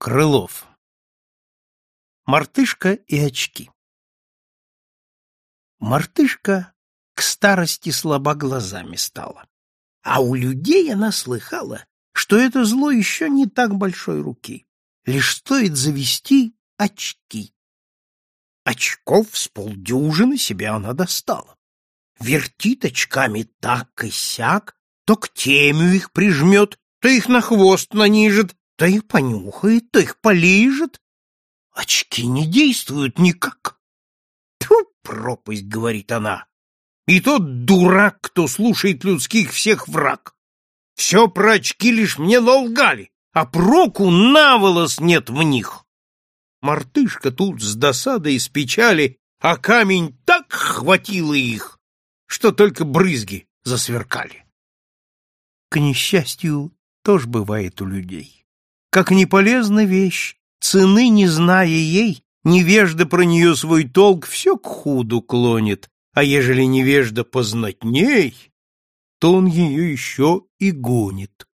Крылов. Мартышка и очки. Мартышка к старости слабо глазами стала, а у людей она слыхала, что это зло еще не так большой руки, лишь стоит завести очки. Очков с полдюжины себе она достала. Вертит очками так и сяк, то к темю их прижмет, то их на хвост нанижет, то их понюхает, то их полижет. Очки не действуют никак. Тьфу, пропасть, говорит она. И тот дурак, кто слушает людских всех враг. Все про очки лишь мне налгали, а проку наволос нет в них. Мартышка тут с досадой и с печали, а камень так хватило их, что только брызги засверкали. К несчастью, тоже бывает у людей как неполезна вещь, цены не зная ей, невежда про нее свой толк все к худу клонит, а ежели невежда познатней, то он ее еще и гонит.